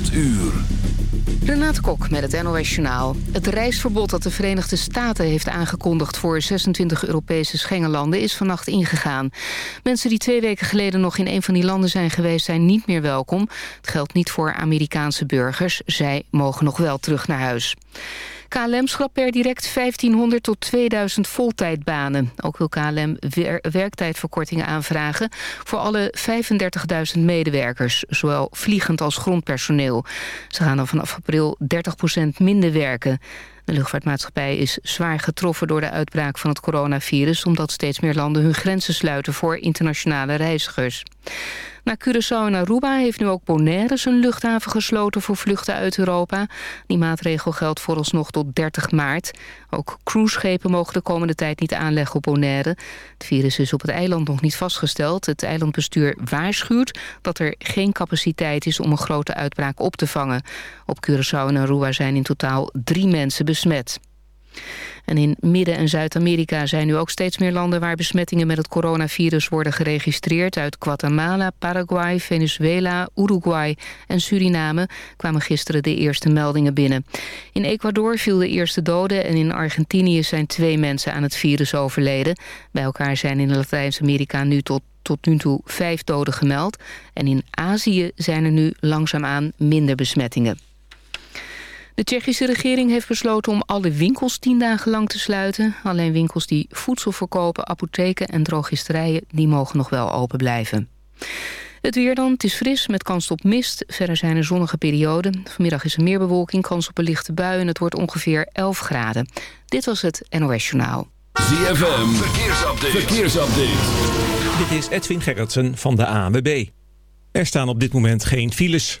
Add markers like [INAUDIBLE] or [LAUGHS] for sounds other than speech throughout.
8 uur. Renate Kok met het NOS Journaal. Het reisverbod dat de Verenigde Staten heeft aangekondigd... voor 26 Europese Schengenlanden is vannacht ingegaan. Mensen die twee weken geleden nog in een van die landen zijn geweest... zijn niet meer welkom. Het geldt niet voor Amerikaanse burgers. Zij mogen nog wel terug naar huis. KLM schrapt per direct 1500 tot 2000 voltijdbanen. Ook wil KLM werktijdverkortingen aanvragen... voor alle 35.000 medewerkers, zowel vliegend als grondpersoneel. Ze gaan dan vanaf april 30% minder werken. De luchtvaartmaatschappij is zwaar getroffen door de uitbraak van het coronavirus... omdat steeds meer landen hun grenzen sluiten voor internationale reizigers. Na Curaçao en Aruba heeft nu ook Bonaire zijn luchthaven gesloten voor vluchten uit Europa. Die maatregel geldt vooralsnog tot 30 maart. Ook cruiseschepen mogen de komende tijd niet aanleggen op Bonaire. Het virus is op het eiland nog niet vastgesteld. Het eilandbestuur waarschuwt dat er geen capaciteit is om een grote uitbraak op te vangen. Op Curaçao en Aruba zijn in totaal drie mensen besmet. En in Midden- en Zuid-Amerika zijn nu ook steeds meer landen... waar besmettingen met het coronavirus worden geregistreerd. Uit Guatemala, Paraguay, Venezuela, Uruguay en Suriname... kwamen gisteren de eerste meldingen binnen. In Ecuador viel de eerste dode... en in Argentinië zijn twee mensen aan het virus overleden. Bij elkaar zijn in Latijns-Amerika nu tot tot nu toe vijf doden gemeld. En in Azië zijn er nu langzaamaan minder besmettingen. De Tsjechische regering heeft besloten om alle winkels tien dagen lang te sluiten. Alleen winkels die voedsel verkopen, apotheken en drogisterijen... die mogen nog wel open blijven. Het weer dan, het is fris met kans op mist. Verder zijn er zonnige perioden. Vanmiddag is er meer bewolking, kans op een lichte bui... en het wordt ongeveer 11 graden. Dit was het NOS Journaal. ZFM, verkeersupdate. verkeersupdate. Dit is Edwin Gerritsen van de ANWB. Er staan op dit moment geen files.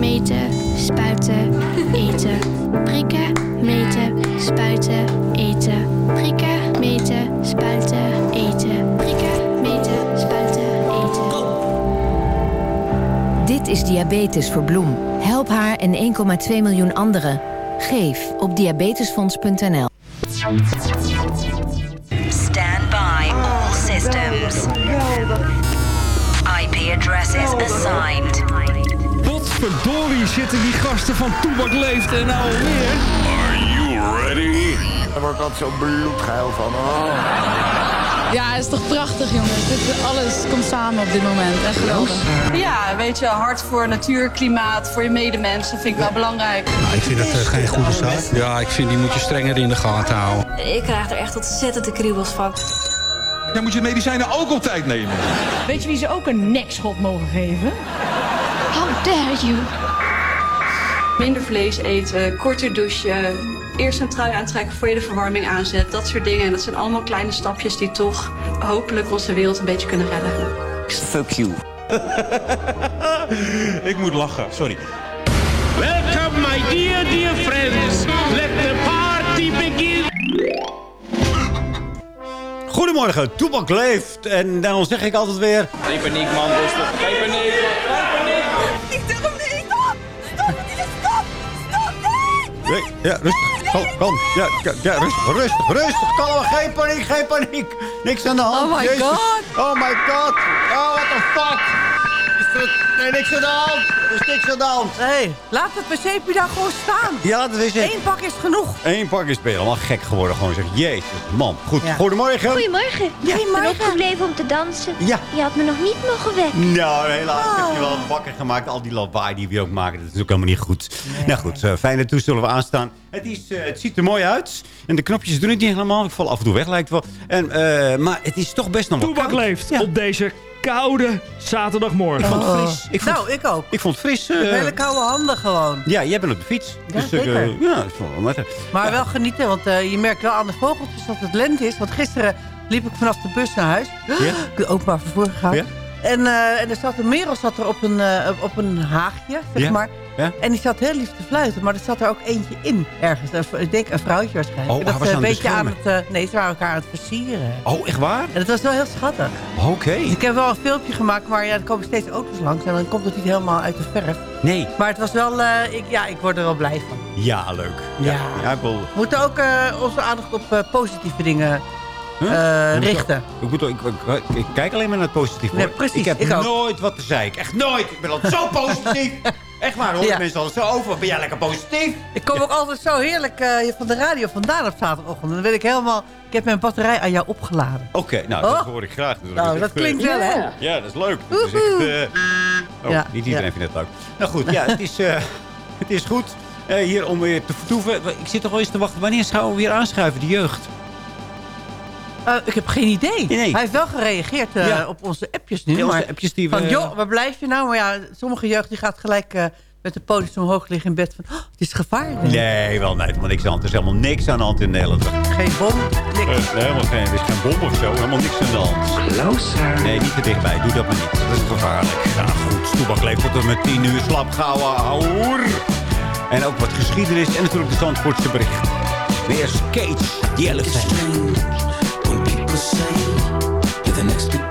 meten, spuiten, eten. Prikken, meten, spuiten, eten. Prikken, meten, spuiten, eten. Prikken, meten, spuiten, eten. Dit is Diabetes voor Bloem. Help haar en 1,2 miljoen anderen. Geef op diabetesfonds.nl. Stand by all systems. IP addresses assigned. Potverdorie zitten die gasten van Toebak Leeft en nou alweer. Are you ready? Daar word ik altijd zo bloedgeil van. Oh. Ja, het is toch prachtig, jongens. Dit, alles komt samen op dit moment. Echt geweldig. Ja, weet je, hard voor natuur, klimaat, voor je medemensen vind ik wel belangrijk. Nou, ik vind dat uh, geen goede zaak. Ja, ik vind die moet je strenger in de gaten houden. Ik krijg er echt ontzettend de kriebels van. Dan moet je medicijnen ook op tijd nemen. Weet je wie ze ook een nekschot mogen geven? Dare you? Minder vlees eten, korter douchen, eerst een trui aantrekken voor je de verwarming aanzet. Dat soort dingen. En dat zijn allemaal kleine stapjes die toch hopelijk onze wereld een beetje kunnen redden. Fuck you. [LAUGHS] ik moet lachen, sorry. Welcome, my dear, dear friends. Let the party begin. Goedemorgen, Toebak leeft. En dan zeg ik altijd weer... Geen paniek, man. Rustig. Geen paniek. Geen paniek. Ik durf niet. Stop. Stop. Stop. Stop. Nee. Nee, ja, rustig. Kalm, kalm. Ja, ja, rustig, rustig, rustig. Kalm, geen paniek, geen paniek. Niks aan de hand. Oh my Jezus. God. Oh my god. Oh, what the fuck. Is er, nee, niks aan de hand. Er is niks aan de hand. Nee, laat het wc daar gewoon staan. Ja, dat is het. Eén pak is genoeg. Eén pak is ben je helemaal gek geworden. Gewoon zeg, jezus, man. Goed, Ja. goedemorgen. Goedemorgen. Ja. Ik ben opgebleven om te dansen. Ja. Je had me nog niet mogen wekken. Nou, helaas Oh. heb je wel wakker gemaakt. Al die lawaai die we ook maken, dat is ook helemaal niet goed. Nou goed, uh, fijne toestellen we aanstaan. Het, is, eh, het ziet er mooi uit. En de knopjes doen het niet helemaal. Ik val af en toe weg, lijkt wel. En, eh, maar het is toch best nog wel Toebak koud. leeft op deze koude zaterdagmorgen. Ik vond het Oh. fris. Ik vond, Nou, ik ook. ik vond het fris. eh, Hele koude handen gewoon. ja, jij bent op de fiets. Ja, eh, zeker. ja, dat is wel wat. Maar wel genieten, want eh, je merkt wel aan de vogeltjes dat het lente is. Want gisteren liep ik vanaf de bus naar huis. [GASPS] Ik ben openbaar vervoer gegaan. Ja. En, eh, en er zat een merel zat er op een, eh, op een haagje, zeg Ja. maar. Ja. En die zat heel lief te fluiten, maar er zat er ook eentje in ergens. Een Ik denk een vrouwtje waarschijnlijk. Oh, En dat was aan een het beetje aan beschermen. het... eh, nee, ze waren elkaar aan het versieren. Oh, echt waar? En het was wel heel schattig. Oké. Ik heb wel een filmpje gemaakt, maar ja, er komen steeds auto's langs. En dan komt het niet helemaal uit de verf. Nee. Maar het was wel... eh, ik, ja, ik word er wel blij van. Ja, leuk. Ja. ja ik wil... We moeten ook eh, onze aandacht op eh, positieve dingen Huh? eh, richten. Ik, moet, ik, ik, ik kijk alleen maar naar het positief. Nee, precies, Ik heb nooit wat te zeiken. Echt nooit. Ik ben altijd zo positief. [LAUGHS] Echt waar, hoor. Ja. Mensen altijd zo over. Ben jij lekker positief? Ik kom ook altijd zo heerlijk eh, van de radio vandaan op zaterdagochtend. Dan ben ik helemaal... Ik heb mijn batterij aan jou opgeladen. Oké, nou, dat Oh. hoor ik graag. Nou, dat echt, klinkt eh, wel, hè? Ja, dat is leuk. Dat is echt, eh, oh, Ja, niet iedereen ja. vindt het leuk. Nou goed, ja, het is, eh, [LAUGHS] het is goed eh, hier om weer te vertoeven. Ik zit toch wel eens te wachten. Wanneer gaan we weer aanschuiven, de jeugd? Eh, ik heb geen idee. Nee. Hij heeft wel gereageerd eh, Ja. op onze appjes nu. Ja, onze maar appjes die we- Van, joh, waar blijf je nou? Maar ja, sommige jeugd die gaat gelijk eh, met de pootjes omhoog liggen in bed. Van, oh, het is gevaarlijk. Nee, wel nee, helemaal niks aan de hand. Er is helemaal niks aan de hand in Nederland. Geen bom, niks. Nee, helemaal geen, er is geen bom of zo. Helemaal niks aan de hand. Closer. Nee, niet te dichtbij. Doe dat maar niet. Dat is gevaarlijk. Ja, goed. Toebak leeft tot en met 10 uur. Slap gauw, hoor. En ook wat geschiedenis. En natuurlijk de Zandvoortse bericht. Weer Skate, die elephant. Say you're the next big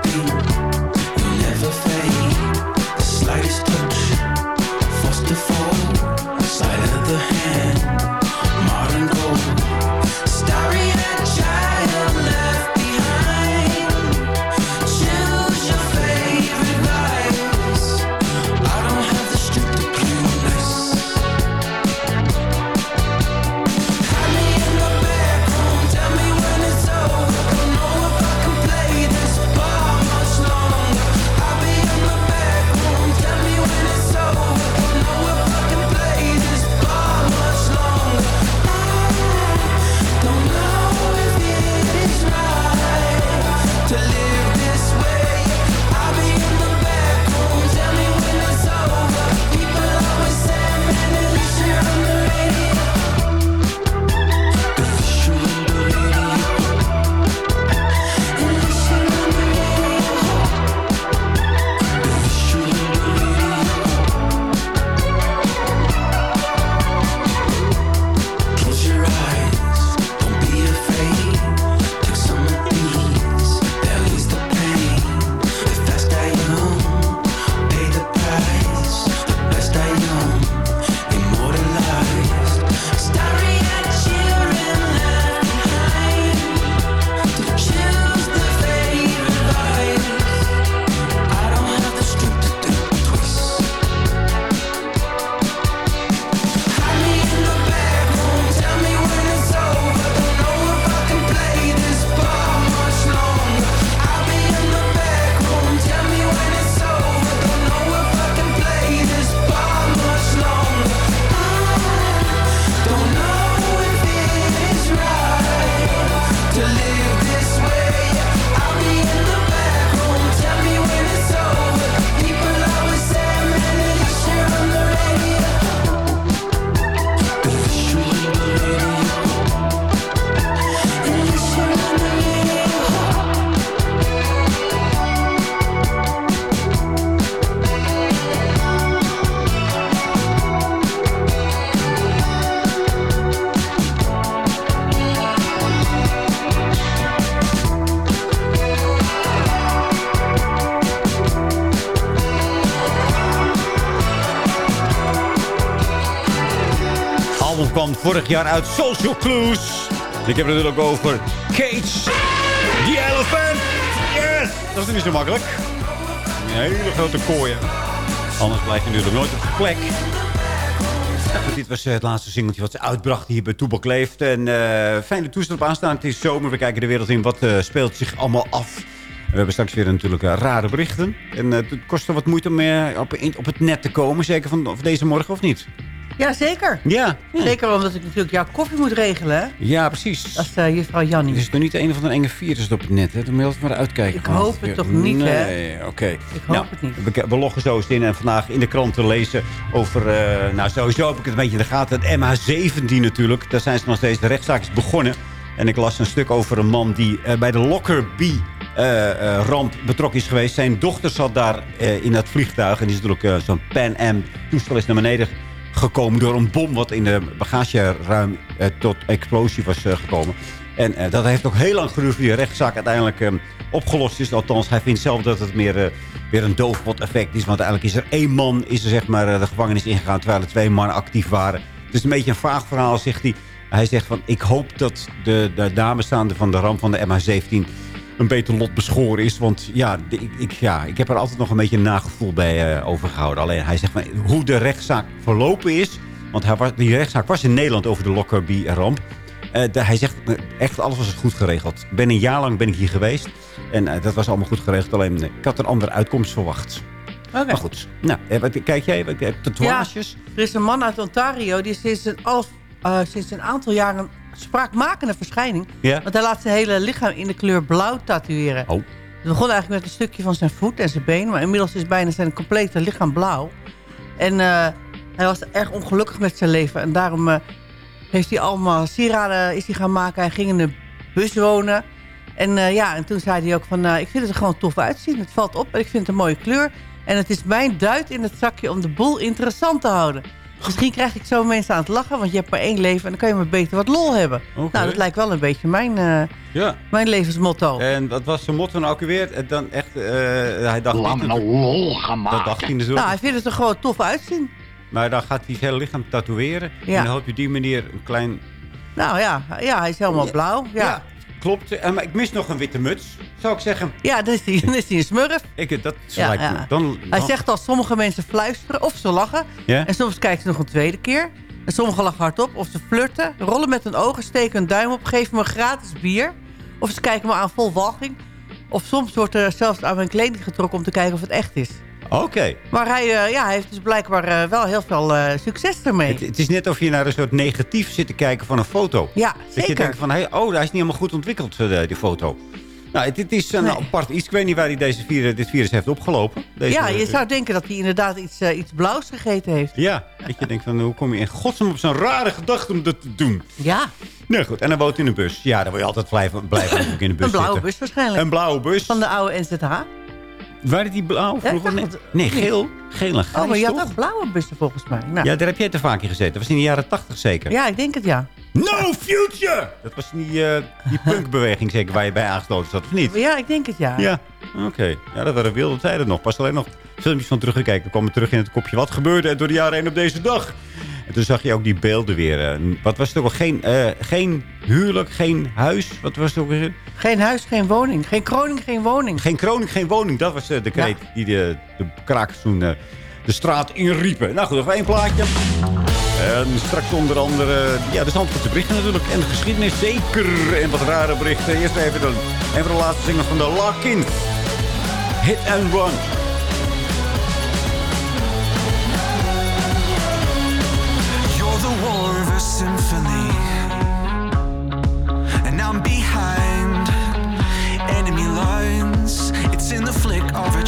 jaar uit Social Clues. Ik heb het natuurlijk over Cage the Elephant. Yes! Dat is niet zo makkelijk. Een hele grote kooien. Anders blijf je natuurlijk nooit op de plek. Ja, dit was eh, het laatste singeltje wat ze uitbracht hier bij Toebak Leeft. En eh, fijne toestel op aanstaan. Het is zomer. We kijken de wereld in. Wat eh, speelt zich allemaal af? We hebben straks weer natuurlijk rare berichten. En het kost er wat moeite om op, in- op het net te komen. Zeker van, van deze morgen, of niet? Ja, zeker. Ja. Zeker omdat ik natuurlijk jouw koffie moet regelen. Ja, precies. Dat is eh, juffrouw Jannie. Het is nog niet een van de enge virus op het net. Hè? Dan moet je altijd maar uitkijken. Ik hoop het toch niet, hè? Nee, oké. Ik hoop Nou, het niet. We, we loggen zo eens in en vandaag in de krant te lezen over... eh, nou, sowieso heb ik het een beetje in de gaten. Het MH17 natuurlijk. Daar zijn ze nog steeds. De rechtszaak is begonnen. En ik las een stuk over een man die eh, bij de Lockerbie... ramp betrokken is geweest. Zijn dochter zat daar in dat vliegtuig. En die is natuurlijk zo'n Pan Am toestel is naar beneden gekomen door een bom... wat in de bagageruim eh, tot explosie was eh, gekomen. En eh, dat heeft ook heel lang geduurd voor die rechtszaak uiteindelijk opgelost is. Althans, hij vindt zelf dat het meer weer een doofpot effect is. Want uiteindelijk is er één man is er, zeg maar, de gevangenis ingegaan... terwijl er twee mannen actief waren. Het is een beetje een vaag verhaal, zegt hij. Hij zegt van, ik hoop dat de, de nabestaanden van de ramp van de MH17 een beter lot beschoren is. Want ja, ik, ik, ja, ik heb er altijd nog een beetje een nagevoel bij eh, overgehouden. Alleen hij zegt van, hoe de rechtszaak verlopen is... want hij was, die rechtszaak was in Nederland over de Lockerbie-ramp. Eh, hij zegt, echt alles was goed geregeld. Ben een jaar lang ben ik hier geweest. En eh, dat was allemaal goed geregeld. Alleen, ik had een andere uitkomst verwacht. Maar goed. Nou, wat, kijk jij, wat, tatoeages? Ja, er is een man uit Ontario die sinds een, sinds een aantal jaren spraakmakende verschijning. Want hij laat zijn hele lichaam in de kleur blauw tatoeëren. Oh. Het begon eigenlijk met een stukje van zijn voet en zijn been. Maar inmiddels is bijna zijn complete lichaam blauw. En eh, hij was erg ongelukkig met zijn leven. En daarom eh, heeft hij allemaal sieraden is hij gaan maken. Hij ging in de bus wonen. En eh, ja, en toen zei hij ook van... ik vind het er gewoon tof uitzien. Het valt op en ik vind het een mooie kleur. En het is mijn duit in het zakje om de boel interessant te houden. Misschien krijg ik zo mensen aan het lachen, want je hebt maar één leven... en dan kan je maar beter wat lol hebben. Nou, dat lijkt wel een beetje mijn, eh, Ja. mijn levensmotto. En wat was zijn motto nou ook weer? Eh, Dan echt, eh, hij dacht Laat niet... me nou lol gaan Dat dacht hij natuurlijk. Nou, hij vindt het er gewoon tof uitzien. Maar dan gaat hij zijn hele lichaam tatoeëren. Ja. En dan hoop je op die manier een klein... Nou ja, ja hij is helemaal blauw. Ja, ja. Klopt. Eh, maar ik mis nog een witte muts, zou ik zeggen. dan is hij, dan is hij een smurf. Ik, dat Ja, lijkt me- ja. Dan, Hij zegt als sommige mensen fluisteren of ze lachen. Ja? En soms kijken ze nog een tweede keer. En sommigen lachen hardop of ze flirten. Rollen met hun ogen, steken hun duim op, geven me gratis bier. Of ze kijken me aan vol walging. Of soms wordt er zelfs aan mijn kleding getrokken om te kijken of het echt is. Oké. Maar hij, eh, ja, hij heeft dus blijkbaar eh, wel heel veel eh, succes ermee. Het, het is net of je naar een soort negatief zit te kijken van een foto. Ja, Dat je denkt van, hey, oh, hij is niet helemaal goed ontwikkeld, die foto. Nou, het, het is een Nee. apart iets. Ik weet niet waar hij deze virus, dit virus heeft opgelopen. Deze, ja, je zou denken dat hij inderdaad iets, iets blauws gegeten heeft. Ja, dat je denkt van, hoe kom je in godsnaam op zo'n rare gedachte om dat te doen? Ja, Nee, goed. En dan woont hij in een bus. Ja, dan wil je altijd blijven, blijven in de bus een blauwe zitten. bus waarschijnlijk. Een blauwe bus. Van de oude NZH. Waar die blauw Ja, vroeger? Nee, nee, geel. Geel en grijs, Oh, maar je had toch? ook blauwe bussen volgens mij. Nou, Ja, daar heb jij te vaak in gezeten. Dat was in de jaren tachtig zeker. ja, ik denk het ja. No future! Dat was die, eh, die [LAUGHS] punkbeweging zeker waar je bij aangesloten zat, of niet? Ja, ik denk het ja. Ja, oké. Ja, dat waren wilde tijden nog. Pas alleen nog filmpjes van teruggekeken. We kwamen terug in het kopje. Wat gebeurde er door de jaren heen op deze dag? En toen zag je ook die beelden weer. eh, wat was het ook al? Geen, eh, geen huwelijk, geen huis. Wat was het ook weer? Geen huis, geen woning. Geen kroning, geen woning. Geen kroning, geen woning. Dat was eh, de kreet die de, de krakers toen de straat inriepen. Nou goed, nog één plaatje. En straks onder andere ja, de Zandvoortse berichten natuurlijk. En de geschiedenis zeker. En wat rare berichten. Eerst even de, een van de laatste zingers van de Larkin. Hit and Run. Symphony, and I'm behind enemy lines. It's in the flick of a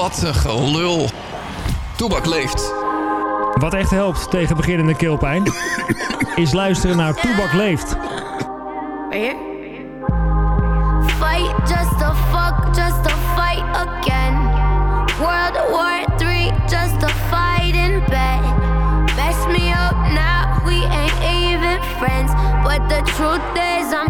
Wat een gelul. Toebak leeft. Wat echt helpt tegen beginnende keelpijn... is luisteren naar Toebak Leeft. Fight just to fuck, just to fight again. World War III, just to fight in bed. Mess me up now, we ain't even friends. But the truth is, I'm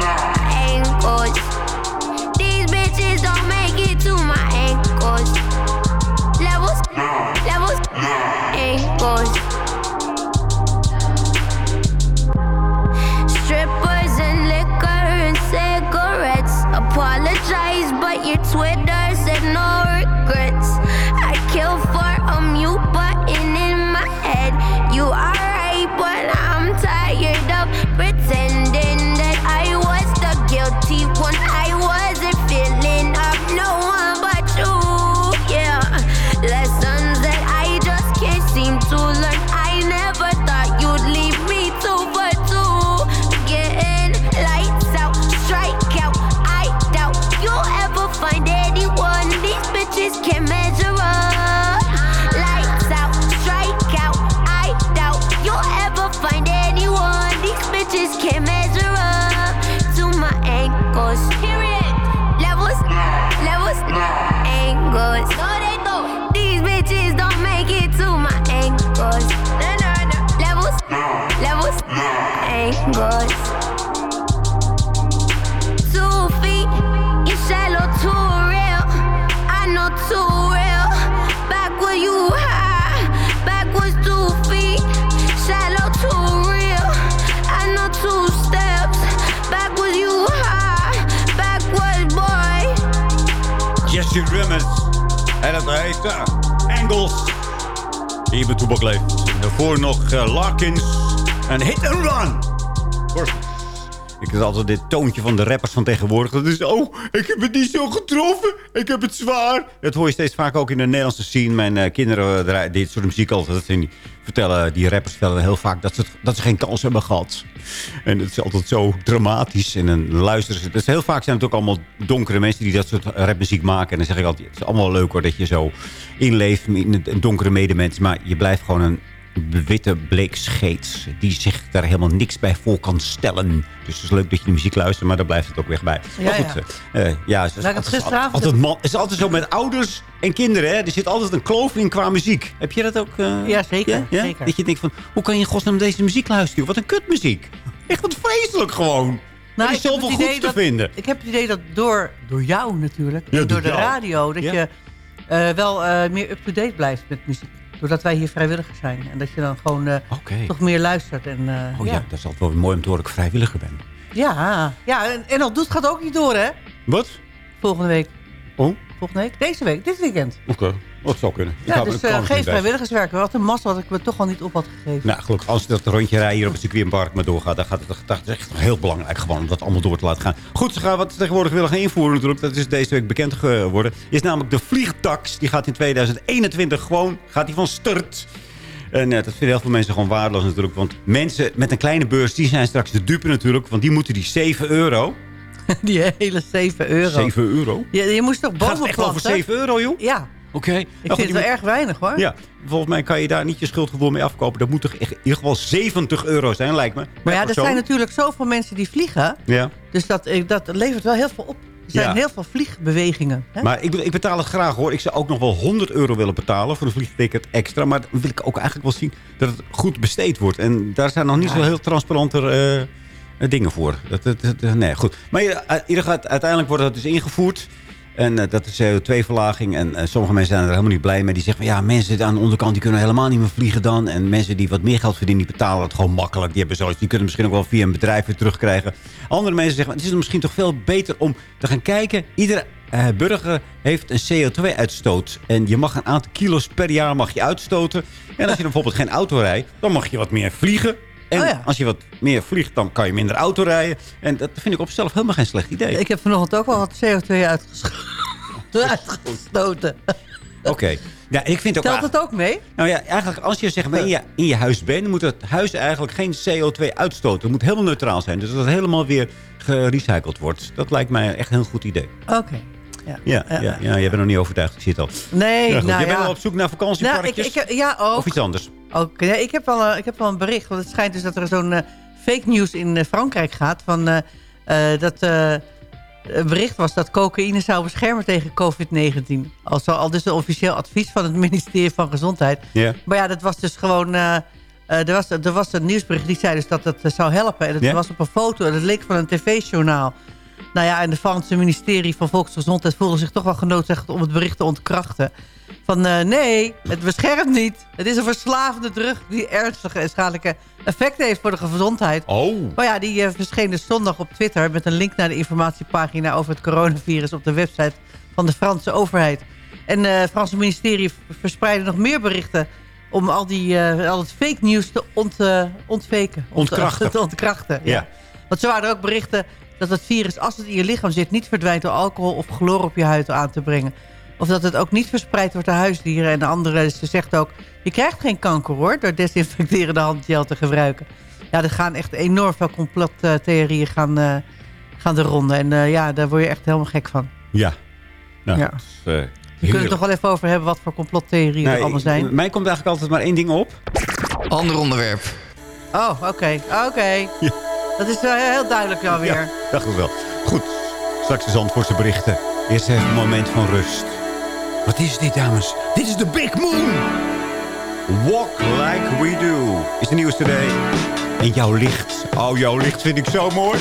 ankles. These bitches don't make it to my ankles. Levels, levels. Strippers and liquor and cigarettes. Apologize, but your Twitter En dat heet uh, Engels. Hier bij Toebak leeft. Daarvoor nog uh, Larkins. En Hit and Run. Ik heb altijd dit toontje van de rappers van tegenwoordig. Dat is, oh, ik heb het niet zo getroffen. Ik heb het zwaar. Dat hoor je steeds vaak ook in de Nederlandse scene. Mijn uh, kinderen draaien dit soort muziek altijd. Zijn, vertellen, die rappers vertellen heel vaak dat ze, dat ze geen kans hebben gehad. En het is altijd zo dramatisch. En dan luisteren ze. Dus heel vaak zijn het ook allemaal donkere mensen die dat soort rapmuziek maken. En dan zeg ik altijd, het is allemaal leuk hoor dat je zo inleeft in donkere medemens. Maar je blijft gewoon een witte bleekscheet die zich daar helemaal niks bij voor kan stellen. Dus het is leuk dat je de muziek luistert, maar daar blijft het ook weer bij. Ja, maar goed, ja. uh, ja, het is, Nou, altijd, gisteravond- altijd man, het is altijd zo met ouders en kinderen. Hè? Er zit altijd een kloof in qua muziek. Heb je dat ook? eh, Ja, zeker, ja? zeker. Dat je denkt van, hoe kan je in godsnaam deze muziek luisteren? Wat een kutmuziek. Echt wat vreselijk gewoon. Nou, er is zoveel idee te dat- vinden. Ik heb het idee dat door, door jou natuurlijk, en door door de radio, dat je eh, wel eh, meer up-to-date blijft met muziek. Doordat wij hier vrijwilligers zijn. En dat je dan gewoon eh, toch meer luistert. En, eh, Oh ja. ja. dat is altijd wel mooi om te horen dat ik vrijwilliger ben. Ja, ja en, en dat doet gaat ook niet door, hè? Wat? Volgende week. Oh? Volgende week? Deze week, dit weekend. Oké, dat zou kunnen. Ik Ja, dus eh, geen vrijwilligerswerk. Wat een massa dat ik me toch al niet op had gegeven. Nou, gelukkig, als dat rondje rijden hier op het circuitpark maar doorgaat... dan gaat het, dat is echt heel belangrijk gewoon om dat allemaal door te laten gaan. Goed, ze gaan wat ze tegenwoordig willen gaan invoeren natuurlijk. Dat is deze week bekend geworden. Is namelijk de vliegtax. Die gaat in 2021 gewoon gaat die van start. En eh, dat vinden heel veel mensen gewoon waardeloos natuurlijk. Want mensen met een kleine beurs, die zijn straks de dupe natuurlijk. Want die moeten die 7 euro... [LAUGHS] Die hele 7 euro. 7 euro? Je, je moest toch bomen Gaat het echt over planten? 7 euro, joh? Ja. Oké. Ik vind het wel erg weinig hoor. Ja, volgens mij kan je daar niet je schuldgevoel mee afkopen. Dat moet toch echt in ieder geval 70 euro zijn, lijkt me. Maar ja, er zijn natuurlijk zoveel mensen die vliegen. Ja. Dus dat, eh, dat levert wel heel veel op. Er zijn Ja. heel veel vliegbewegingen. Hè? Maar ik, ik betaal het graag hoor. Ik zou ook nog wel 100 euro willen betalen voor een vliegticket extra. Maar dan wil ik ook eigenlijk wel zien dat het goed besteed wordt. En daar zijn nog niet zo heel transparante eh, eh, dingen voor. Dat, dat, dat- nee, goed. Maar uiteindelijk wordt dat dus ingevoerd. En eh, dat is CO2-verlaging. En eh, sommige mensen zijn er helemaal niet blij mee. Die zeggen van ja, mensen aan de onderkant die kunnen helemaal niet meer vliegen dan. En mensen die wat meer geld verdienen, die betalen het gewoon makkelijk. Die, hebben zoiets, die kunnen misschien ook wel via een bedrijf weer terugkrijgen. Andere mensen zeggen, het is misschien toch veel beter om te gaan kijken. Iedere eh, burger heeft een CO2-uitstoot. En je mag een aantal kilo's per jaar mag je uitstoten. En als je bijvoorbeeld geen auto rijdt, dan mag je wat meer vliegen. En Oh ja. als je wat meer vliegt, dan kan je minder auto rijden. En dat vind ik op zichzelf helemaal geen slecht idee. Ik heb vanochtend ook wel wat CO2 uitges- [LAUGHS] uitgestoten. Oké. Ja, ik vind ook Telt het ook mee? Nou ja, eigenlijk als je zeg maar in je, in je huis bent... moet het huis eigenlijk geen CO2 uitstoten. Het moet helemaal neutraal zijn. Dus dat het helemaal weer gerecycled wordt. Dat lijkt mij echt een heel goed idee. Oké. Ja. Ja, ja, ja, jij bent nog niet overtuigd. Ik zie het al. Nee, nou je bent wel op zoek naar Nou, ik, vakantieparkjes? ik, heb- ja, ook. Of iets anders? Oké, ik, heb wel, eh, ik heb wel een bericht. Want het schijnt dus dat er zo'n eh, fake news in eh, Frankrijk gaat. Van, dat eh een bericht was dat cocaïne zou beschermen tegen COVID-19. Al, al dus een officieel advies van het [LAUGHS] ministerie van Gezondheid. Ja. Maar ja, dat was dus gewoon... er, was, er was een nieuwsbericht die zei dus dat het zou helpen. En het Ja? was op een foto. En het leek van een tv-journaal. Nou ja, en de Franse ministerie van Volksgezondheid voelde zich toch wel genoodzaakt om het bericht te ontkrachten. Van eh, nee, het beschermt niet. Het is een verslavende drug die ernstige en schadelijke effecten heeft voor de gezondheid. Oh. Maar ja, die eh, verscheen dus zondag op Twitter met een link naar de informatiepagina over het coronavirus op de website van de Franse overheid. En eh, het Franse ministerie verspreidde nog meer berichten om al, die, al het fake nieuws te ont, Ontkrachten. [LAUGHS] te ontkrachten, ja. Ja. Want zo waren er ook berichten dat het virus, als het in je lichaam zit... niet verdwijnt door alcohol of chloor op je huid aan te brengen. Of dat het ook niet verspreid wordt door huisdieren. En de andere, ze zegt ook, je krijgt geen kanker hoor... door desinfecterende handgel te gebruiken. Ja, er gaan echt enorm veel complottheorieën gaan, eh, gaan de ronde. En eh, ja, daar word je echt helemaal gek van. Ja. Nou, Ja. is, eh, We kunnen het toch wel even over hebben wat voor complottheorieën Nee, er allemaal zijn. Mij komt eigenlijk altijd maar één ding op. Ander onderwerp. Oh, oké. Oké. Dat is heel duidelijk alweer. Ja, dacht ik wel. Goed, straks de Zandvoortse berichten. Eerst even een moment van rust. Wat is dit, dames? Dit is de Big Moon! Walk like we do is de nieuwste day. En jouw licht. Oh, jouw licht vind ik zo mooi.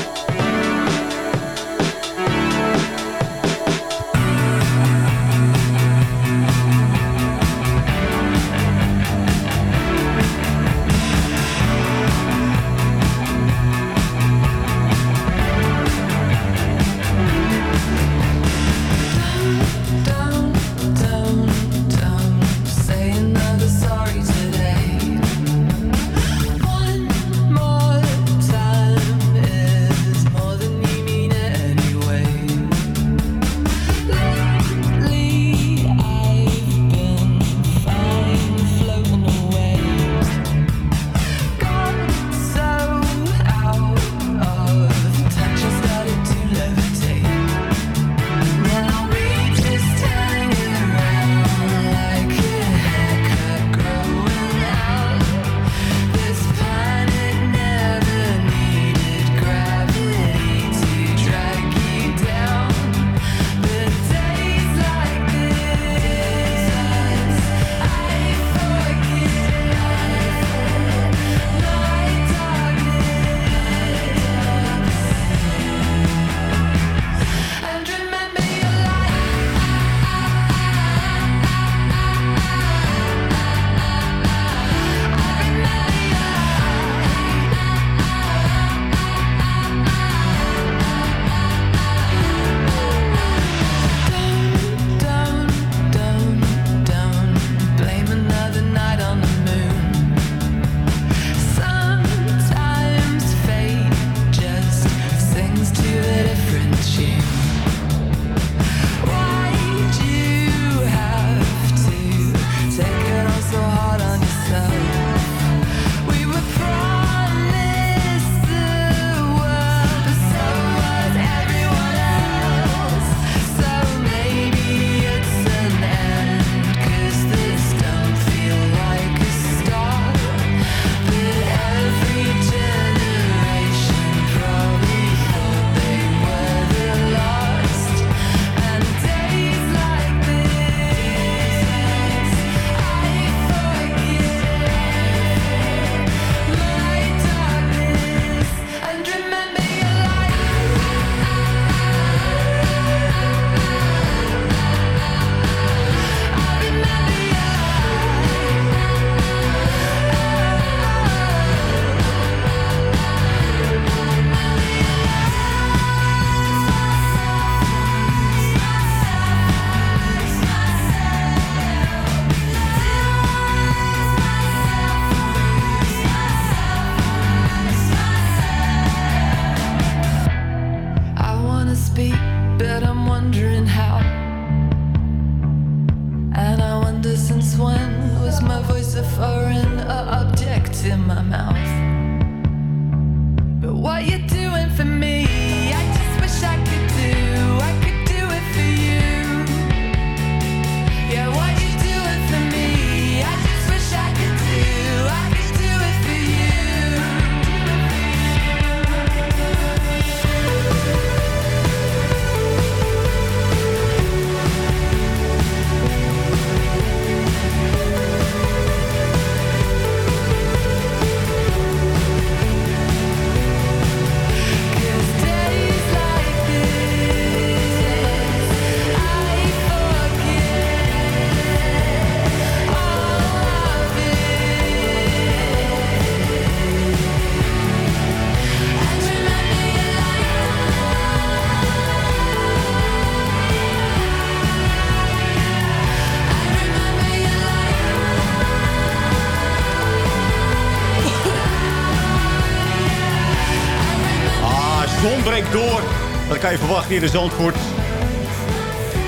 Je verwachten hier in Zandvoort.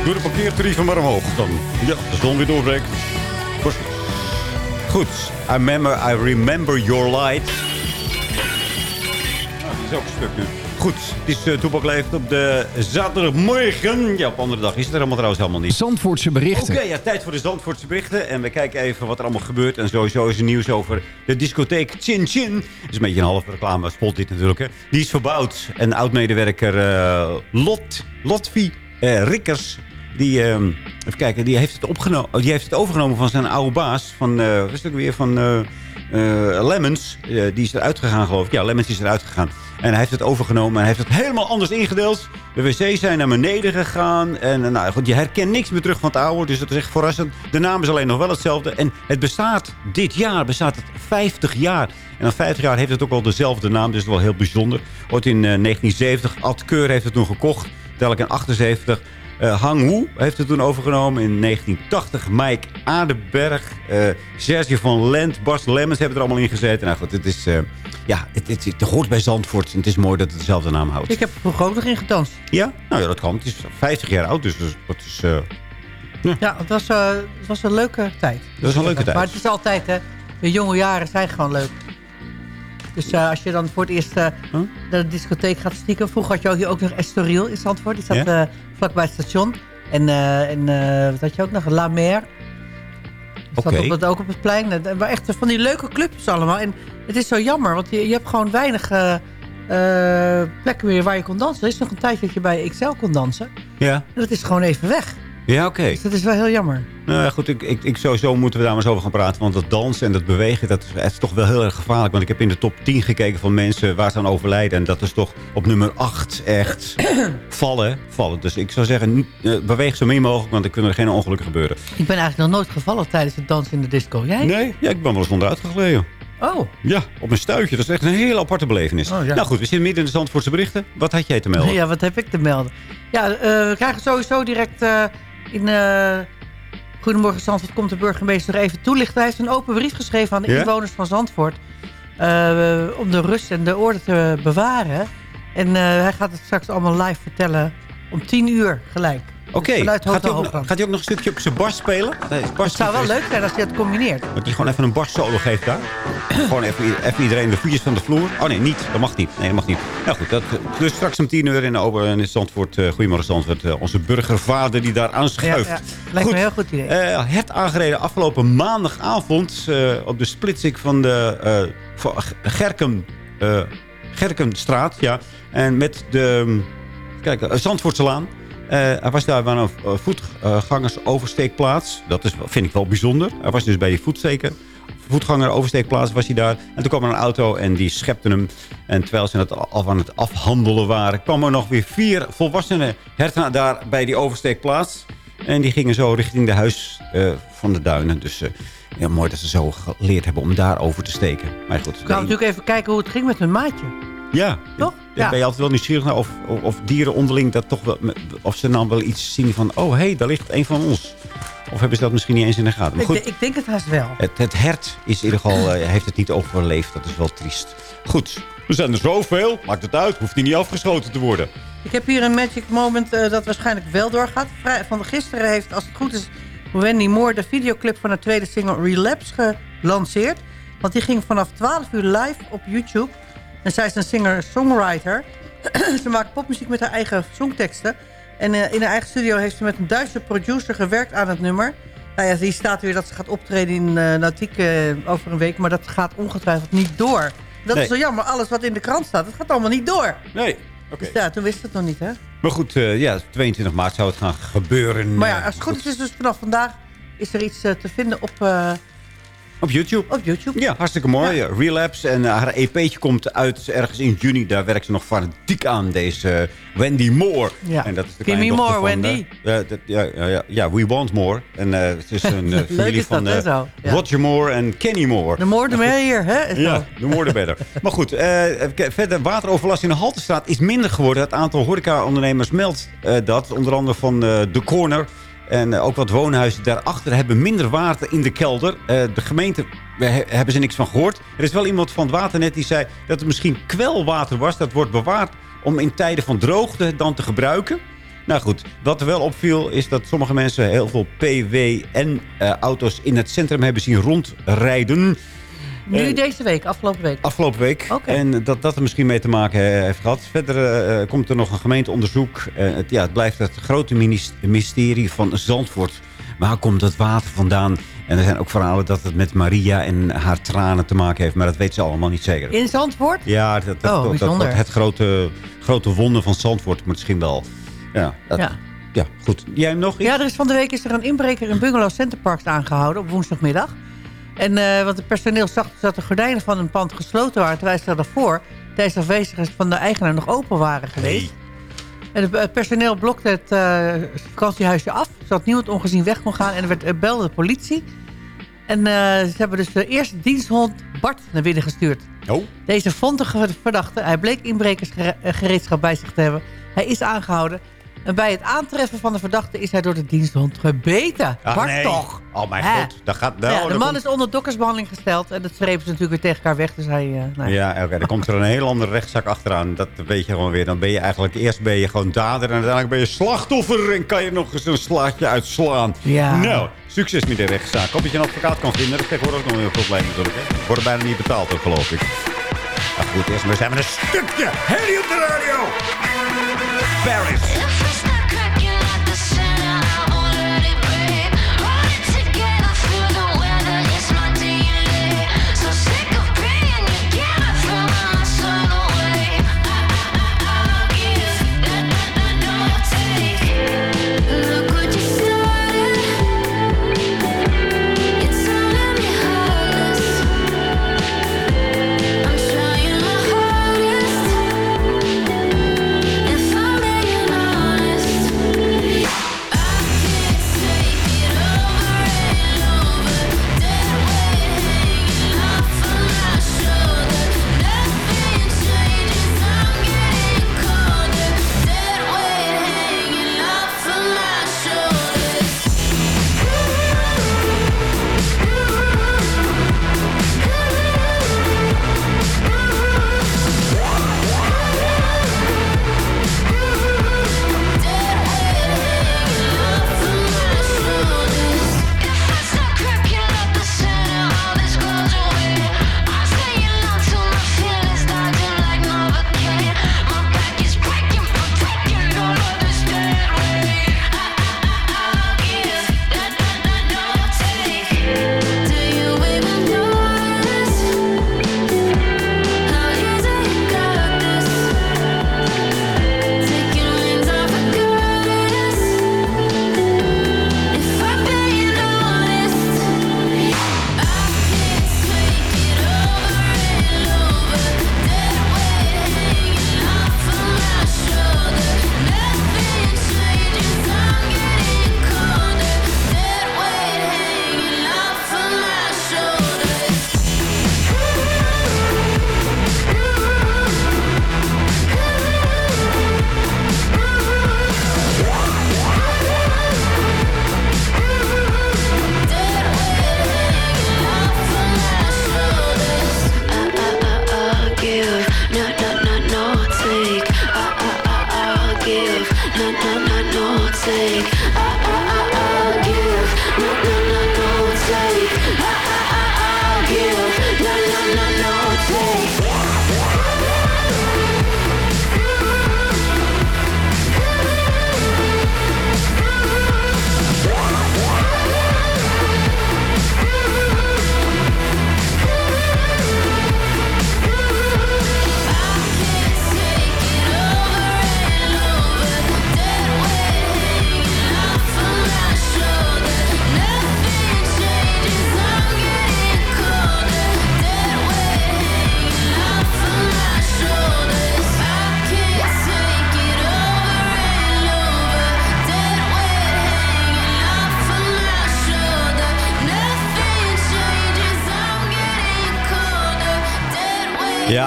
Doe de parkeertarieven maar omhoog. Dan, ja, de zon weer doorbreekt. Goed. I remember, I remember your light. Nou, dat is ook een stuk nu. Goed, het is uh, Toepak leeft op de zaterdagmorgen. Ja, op andere dag is het er allemaal trouwens helemaal niet. Zandvoortse berichten. Oké, ja, tijd voor de Zandvoortse berichten. En we kijken even wat er allemaal gebeurt. En sowieso is er nieuws over de discotheek Chin Chin. Het is een beetje een halve reclame spot dit natuurlijk. Hè. Die is verbouwd. En oud-medewerker uh, Lot, Lotfi uh, Rikkers... Die, uh, even kijken, die heeft, het opgenomen, die heeft het overgenomen van zijn oude baas. Van, wat is het ook weer? Van Lemmens. die is eruit gegaan, geloof ik. Ja, Lemmens is eruit gegaan. En hij heeft het overgenomen en hij heeft het helemaal anders ingedeeld. De wc's zijn naar beneden gegaan. En nou, goed, je herkent niks meer terug van het oude. Dus dat is echt verrassend. De naam is alleen nog wel hetzelfde. En het bestaat, dit jaar bestaat het 50 jaar. En na 50 jaar heeft het ook al dezelfde naam. Dus dat is wel heel bijzonder. Ooit in uh, 1970, Ad Keur heeft het toen gekocht. Telk in 78. Uh, Hang Wu heeft het toen overgenomen in 1980. Mike Adeberg, uh, Sergio van Lent, Bas Lemmens hebben er allemaal in gezeten. Nou goed, het is... Uh, ja, het, het, het, hoort bij Zandvoort. En het is mooi dat het dezelfde naam houdt. Ik heb er vroeger ook nog in gedanst. Ja? Nou ja, dat kan. Het is 50 jaar oud, dus dat is... ja. ja, het was, het was een leuke tijd. Dat was een leuke tijd. Maar het is altijd, hè. De jonge jaren zijn gewoon leuk. Dus uh, als je dan voor het eerst uh, huh? naar de discotheek gaat stiekem... Vroeger had je ook, hier ook nog Estoril in Zandvoort. Die zat uh, vlakbij het station. En, en wat had je ook nog? La Mer. Dat okay. zat op het, ook op het plein. Maar echt van die leuke clubs allemaal. En het is zo jammer, want je, je hebt gewoon weinig plekken meer waar je kon dansen. Er is nog een tijdje dat je bij XL kon dansen. Ja. En dat is gewoon even weg. Ja, oké. Okay. Dus dat is wel heel jammer. Nou ja, goed, ik, ik, ik, sowieso moeten we daar maar eens over gaan praten. Want dat dansen en dat bewegen, dat is, is, toch wel heel erg gevaarlijk. Want ik heb in de top 10 gekeken van mensen waar ze aan overlijden. En dat is toch op nummer 8 echt [CLEARS THROAT] vallen. vallen. Dus ik zou zeggen, uh, beweeg zo min mogelijk, want er kunnen er geen ongelukken gebeuren. Ik ben eigenlijk nog nooit gevallen tijdens het dansen in de disco. Jij? Nee, ja, ik ben wel eens onderuit gegleden. Oh. Ja, op een stuitje. Dat is echt een hele aparte belevenis. Oh, ja. Nou goed, we zitten midden in de Zandvoortse berichten. Wat had jij te melden? [LAUGHS] Ja, wat heb ik te melden? Ja, uh, we krijgen sowieso direct... Uh, in Goedemorgen Zandvoort komt de burgemeester even toelichten. Hij heeft een open brief geschreven aan de Ja? inwoners van Zandvoort. uh, om de rust en de orde te bewaren. En uh, hij gaat het straks allemaal live vertellen om 10 uur gelijk. Oké, gaat, hij ook- Hoogland. gaat hij ook nog een stukje op zijn bas spelen? Nee, Het zou wel leuk zijn als hij het combineert. Dat hij gewoon even een bassolo geeft daar. [CLEARS THROAT] gewoon even, even iedereen de voetjes van de vloer. Oh nee, niet. Dat mag niet. Nee, dat mag niet. Nou goed, dat, dus straks om 10 uur in, de Ober, in Zandvoort. Uh, Goedemorgen Zandvoort. uh, onze burgervader die daar aanschuift. Ja, ja. Lijkt me een heel goed idee. Uh, het aangereden afgelopen maandagavond op de splitsing van de uh, Gerkenstraat. Ja. En met de kijk, uh, Zandvoortselaan. Hij was daar bij een uh, voetgangersoversteekplaats. Dat is, vind ik wel bijzonder. Hij was dus bij die voetsteken. Voetgangeroversteekplaats was hij daar. En toen kwam er een auto en die schepte hem. En terwijl ze het al aan het afhandelen waren... kwamen er nog weer vier volwassenen herten daar bij die oversteekplaats. En die gingen zo richting de huis uh, van de duinen. Dus uh, ja, mooi dat ze zo geleerd hebben om daar over te steken. Maar goed. Ik kan natuurlijk even kijken hoe het ging met hun maatje. Ja, toch? Ja. Ben je altijd wel nieuwsgierig naar of, of, of, dieren onderling dat toch wel, of ze dan wel iets zien van, oh hé, hey, daar ligt een van ons. Of hebben ze dat misschien niet eens in de gaten? Maar goed, ik, ik denk het haast wel. Het, het hert is in ieder geval, uh, heeft het niet overleefd. Dat is wel triest. Goed, er zijn er zoveel. Maakt het uit, hoeft die niet afgeschoten te worden. Ik heb hier een magic moment uh, dat waarschijnlijk wel doorgaat. Van gisteren heeft, als het goed is, Wendy Moore de videoclip van haar tweede single Relapse gelanceerd. Want die ging vanaf 12 uur live op YouTube. En zij is een singer-songwriter. [CLEARS THROAT] ze maakt popmuziek met haar eigen songteksten. En uh, in haar eigen studio heeft ze met een Duitse producer gewerkt aan het nummer. Nou ja, die staat weer dat ze gaat optreden in uh, uh, over een week. Maar dat gaat ongetwijfeld niet door. Dat Nee. is zo jammer. Alles wat in de krant staat, dat gaat allemaal niet door. Nee, oké. Dus ja, toen wist het nog niet, hè? Maar goed, uh, ja, 22 maart zou het gaan gebeuren. Maar ja, als het goed is, is dus vanaf vandaag is er iets uh, te vinden op, uh, Op YouTube. op YouTube. Ja, hartstikke mooi. Ja. Relapse. En uh, haar EP'tje komt uit ergens in juni. Daar werkt ze nog fanatiek aan, deze uh, Wendy Moore. Ja. En dat is de Give me kleindochter more, van, Wendy. uh, dat, ja, ja, ja, ja, we want more. En uh, het is een [LAUGHS] uh, familie is van dat. Ja. Roger Moore en Kenny Moore. De more, de merrier, hè? Ja, de more the better. maar goed, verder wateroverlast in de Haltestraat is minder geworden. Het aantal horecaondernemers meldt dat. Onder andere van De Corner. En uh, ook wat woonhuizen daarachter hebben minder water in de kelder. Uh, de gemeente he hebben ze niks van gehoord. Er is wel iemand van het waternet die zei dat het misschien kwelwater was. Dat wordt bewaard om in tijden van droogte dan te gebruiken. Nou goed, wat er wel opviel is dat sommige mensen heel veel PW-auto's in het centrum hebben zien rondrijden. Nu Eh, deze week, afgelopen week. Afgelopen week. En dat dat er misschien mee te maken eh, heeft gehad. Verder eh, komt er nog een gemeenteonderzoek. Eh, het, ja, het blijft het grote mysterie van Zandvoort. Waar komt dat water vandaan? En er zijn ook verhalen dat het met Maria en haar tranen te maken heeft. Maar dat weten ze allemaal niet zeker. In Zandvoort? Ja, dat, dat, Oh, dat- het grote, grote wonder van Zandvoort misschien wel. Ja, Ja. ja, goed. Jij nog iets? Ja, er is van de week is er een inbreker in Bungalow Centerparks aangehouden op woensdagmiddag. En eh want het personeel zag dat de gordijnen van een pand gesloten waren... terwijl ze daarvoor tijdens de afwezigheid van de eigenaar nog open waren geweest. En het, personeel blokte het eh, vakantiehuisje af... zodat niemand ongezien weg kon gaan. En er werd, er belde de politie. En eh, ze hebben dus de eerste diensthond Bart naar binnen gestuurd. Oh. Deze vond de verdachte. Hij bleek inbrekersgereedschap bij zich te hebben. Hij is aangehouden. En bij het aantreffen van de verdachte is hij door de diensthond gebeten. Ach, Bart nee. toch? Oh mijn Hè? god. Dat gaat, nou, ja, de man komt- is onder doktersbehandeling gesteld. En dat strepen ze natuurlijk weer tegen elkaar weg. Dus hij... eh, nou ja. Oké. Dan komt er een heel andere rechtszaak achteraan. Dat weet je gewoon weer. Dan ben je eigenlijk... Eerst ben je gewoon dader en uiteindelijk ben je slachtoffer. En kan je nog eens een slaatje uitslaan. Ja. Nou, succes met de rechtszaak. Hoop dat je een advocaat kan vinden. Dat is tegenwoordig ook nog een probleem natuurlijk. Hè. Worden bijna niet betaald ook, geloof ik. Nou goed, eerst maar zijn we een stukje. Harry op de radio. Paris.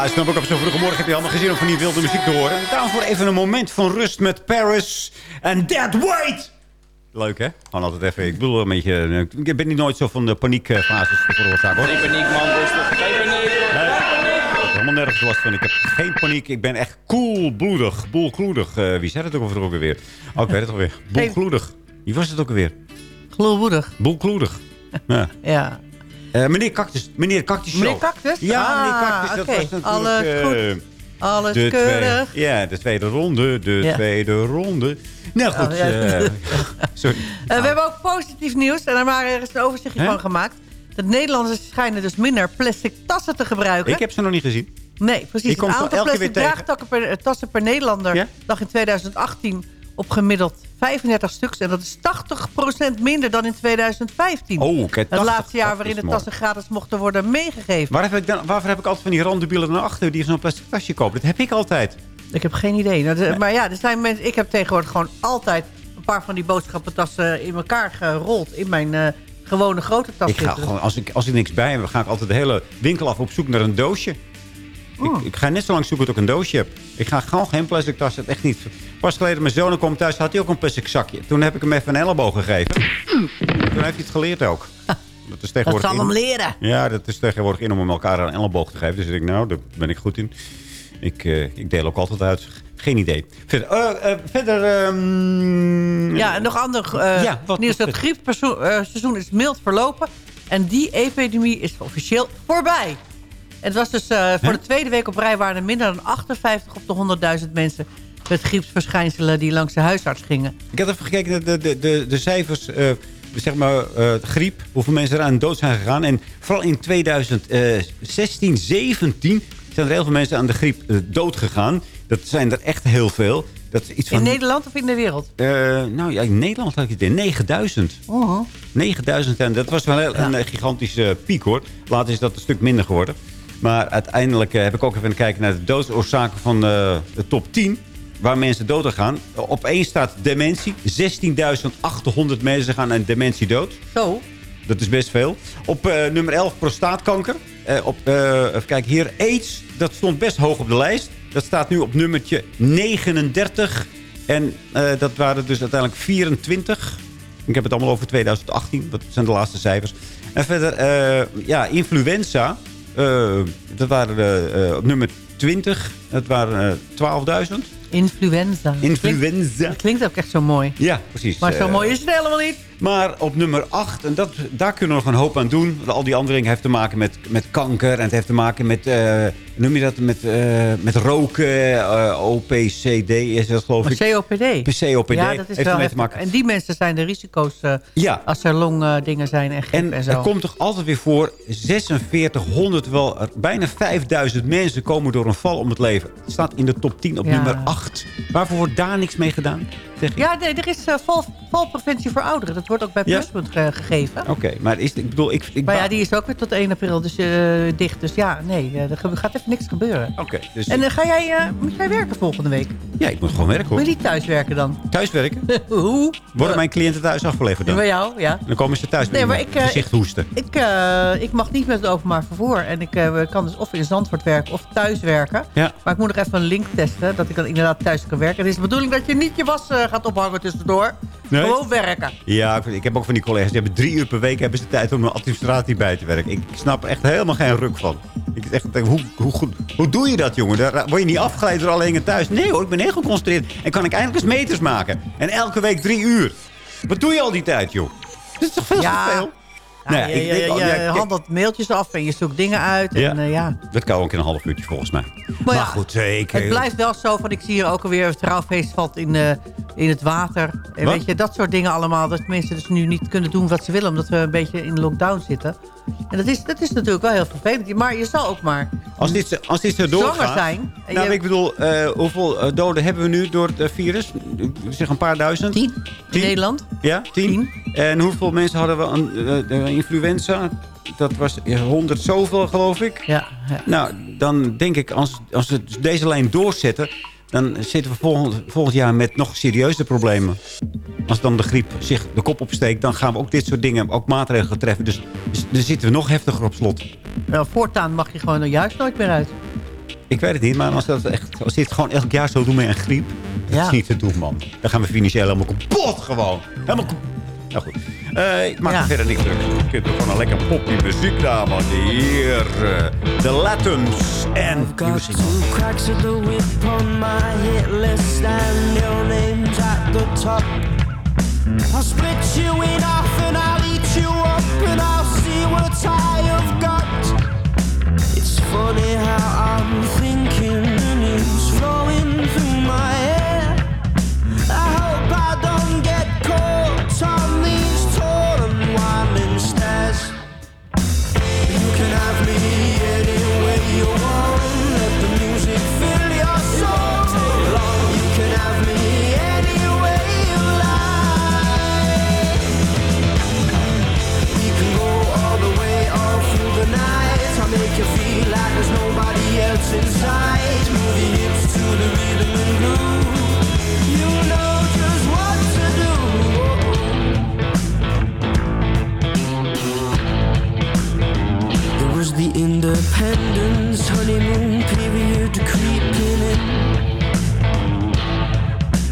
Ik snap ook op zo'n vroege morgen heb je allemaal gezien om van die wilde muziek te horen. En daarom voor even een moment van rust met Paris en Dead Weight. Leuk, hè? Gewoon altijd even. Ik bedoel een beetje... Ik ben niet nooit zo van de paniekfases veroorzaakt, hoor. Geen paniek, man, rustig. Geen paniek. Is helemaal nergens last van. Ik heb geen paniek. Ik ben echt koelbloedig. Boelkloedig. Eh, wie zei dat ook over alweer? Oh, ik weet het alweer. Boelkloedig. Wie was het ook alweer? Gloelwoedig. Boelkloedig. [LAUGHS] Ja. Ja. Eh, meneer Cactus. Meneer Cactus Show. Meneer Cactus? Ja, Ah, meneer Cactus. Dat oké. was natuurlijk... Alles eh, goed. Alles de keurig. Twee, ja, de tweede ronde. De Ja. tweede ronde. Nou goed. Oh, ja. [LAUGHS] sorry. Eh, we hebben ook positief nieuws. En daar waren er is een overzichtje van gemaakt. De Nederlanders schijnen dus minder plastic tassen te gebruiken. Ik heb ze nog niet gezien. Nee, precies. Ik het aantal plastic draagtassen per, tassen per Nederlander Ja? lag in 2018 op gemiddeld 35 stuks. En dat is 80% minder dan in 2015. Oh, kijk, het 80, laatste jaar waarin de tassen gratis mochten worden meegegeven. Waar heb ik dan, waarvoor heb ik altijd van die randebielen naar achter die zo'n plastic tasje kopen? Dat heb ik altijd. Ik heb geen idee. Nou, de- Maar ja, er zijn mensen, ik heb tegenwoordig gewoon altijd een paar van die boodschappentassen in elkaar gerold. In mijn eh, gewone grote tas Ik ga gewoon, als, ik, als ik niks bij heb, ga ik altijd de hele winkel af op zoek naar een doosje. Oh. Ik, ik ga net zo lang zoeken tot ik een doosje heb. Ik ga gewoon geen plastic tas. Het echt niet. Pas geleden mijn zoon kwam thuis, had hij ook een plastic zakje. Toen heb ik hem even een elleboog gegeven. Toen heeft hij het geleerd ook. Dat, is Dat tegenwoordig zal hem leren. Ja, dat is tegenwoordig in om hem elkaar een elleboog te geven. Dus ik denk, nou, daar ben ik goed in. Ik, eh, ik deel ook altijd uit. Geen idee. Verder, eh, verder ehm, Ja, en nog ander Ja, wat- nieuws. Het griepseizoen is mild verlopen. En die epidemie is officieel voorbij. En het was dus eh, voor de tweede week op rij... waren er minder dan 58 op de 100.000 mensen... met griepsverschijnselen die langs de huisarts gingen. Ik had even gekeken naar de, de, de, de cijfers, eh, zeg maar, eh, griep. Hoeveel mensen eraan dood zijn gegaan. En vooral in 2016, 17 zijn er heel veel mensen aan de griep dood gegaan. Dat zijn er echt heel veel. Dat is iets van, In Nederland of in de wereld? Nou ja, in Nederland had ik het in 9000. Oh. 9000 en dat was wel een gigantische piek hoor. Later is dat een stuk minder geworden. Maar uiteindelijk eh, heb ik ook even kijken naar de doodsoorzaken van eh, de top 10. Waar mensen dood aan gaan. Op één staat dementie. 16.800 mensen gaan aan dementie dood. Zo. Dat is best veel. Op eh, nummer 11 prostaatkanker. Eh, op, eh, even kijken hier. AIDS. Dat stond best hoog op de lijst. Dat staat nu op nummertje 39. En dat waren dus uiteindelijk 24. Ik heb het allemaal over 2018. Dat zijn de laatste cijfers. En verder, ja, influenza. Eh, dat waren eh, eh, op nummer 20. Dat waren eh 12.000. Influenza. Influenza. Dat klinkt ook echt zo mooi. Ja, precies. Maar zo Eh, mooi is het helemaal niet. Maar op nummer 8, en dat, daar kunnen we nog een hoop aan doen. Want Al die andere dingen heeft te maken met, met kanker. En het heeft te maken met, eh, noem je dat, met, eh, met roken. eh, OPCD is dat geloof ik. COPD. COPD Ja, dat is heeft wel te maken. En die mensen zijn de risico's Ja. als er longdingen zijn en en, En zo. er komt toch altijd weer voor 4600, terwijl er bijna 5000 mensen komen door een val om het leven. Het staat in de top 10 op Ja. nummer 8. Waarvoor wordt daar niks mee gedaan? Zeg ik? Ja, nee, er is eh, val, valpreventie voor ouderen. Dat wordt ook bij Ja? Pluspunt ge- gegeven. Oké, maar is, ik bedoel, ik... ik Maar ja, die is ook weer tot 1 april dus, eh, dicht. Dus ja, nee, eh, er gaat even niks gebeuren. Oké, dus... En eh, ga jij, eh, moet jij werken volgende week? ja, ik moet gewoon werken hoor. Moet je niet thuis werken dan? Thuiswerken? [LAUGHS] Hoe? Worden mijn cliënten thuis afgeleverd dan? Bij jou, ja. Dan komen ze thuis Nee, maar ik, eh, gezicht hoesten. Ik, eh, ik mag niet met het openbaar vervoer. En ik eh, kan dus of in Zandvoort werken of thuis werken. Ja. Maar ik moet nog even een link testen. Dat ik dan inderdaad thuis kan werken. Het is de bedoeling dat je niet je was eh, gaat ophangen tussendoor. Nee? Gewoon werken. Ja, ik, ik heb ook van die collega's, die hebben drie uur per week hebben ze tijd om een administratie bij te werken. Ik snap er echt helemaal geen ruk van. Ik echt, hoe, hoe, hoe doe je dat, jongen? Daar word je niet afgeleid door alle dingen thuis. Nee hoor, ik ben heel geconcentreerd. En kan ik eindelijk eens meters maken. En elke week drie uur. Wat doe je al die tijd, joh? Dat is toch veel Ja. te veel? Nou ja, je je, je handelt mailtjes af en je zoekt dingen uit. En, Ja. eh, ja. Dat kan ook in een half uurtje volgens mij. Maar, ja, goed, eh, ik... Het eh, blijft wel zo van, ik zie hier ook alweer het trouwfeest valt in, eh, in het water. En Wat? weet je, dat soort dingen allemaal. Dat mensen dus nu niet kunnen doen wat ze willen, omdat we een beetje in lockdown zitten. En dat is, dat is natuurlijk wel heel vervelend. Maar je zal ook maar Als dit, als dit zo doorgaat... zijn. Nou, je- ik bedoel, eh, hoeveel eh, doden hebben we nu door het eh, virus? Ik zeg een paar duizend. Tien. In Nederland? Ja, tien. En hoeveel mensen hadden we aan de influenza? Dat was 100 zoveel, geloof ik. Ja, ja. Nou, dan denk ik, als, als we deze lijn doorzetten... dan zitten we volgend, volgend jaar met nog serieuze problemen. Als dan de griep zich de kop opsteekt... dan gaan we ook dit soort dingen, ook maatregelen treffen. Dus, dus dan zitten we nog heftiger op slot. Nou, voortaan mag je gewoon er juist nooit meer uit. Ik weet het niet, maar als, dat echt, als dit gewoon elk jaar zo doen met een griep... dat Ja. is niet te doen, man. Dan gaan we financieel helemaal kapot gewoon. Helemaal kapot. Nou goed. Eh, ik maak er verder niks druk. Ik vind het gewoon een lekker poppy muziek, dames en heren. De Latums en nieuwe single. Two cracks of the whip on my hit list and your name's at the top. I'll split you in half and I'll eat you up and I'll see what I have got. It's funny how I'm thinking the news flowing through my head. Way you period creeping in.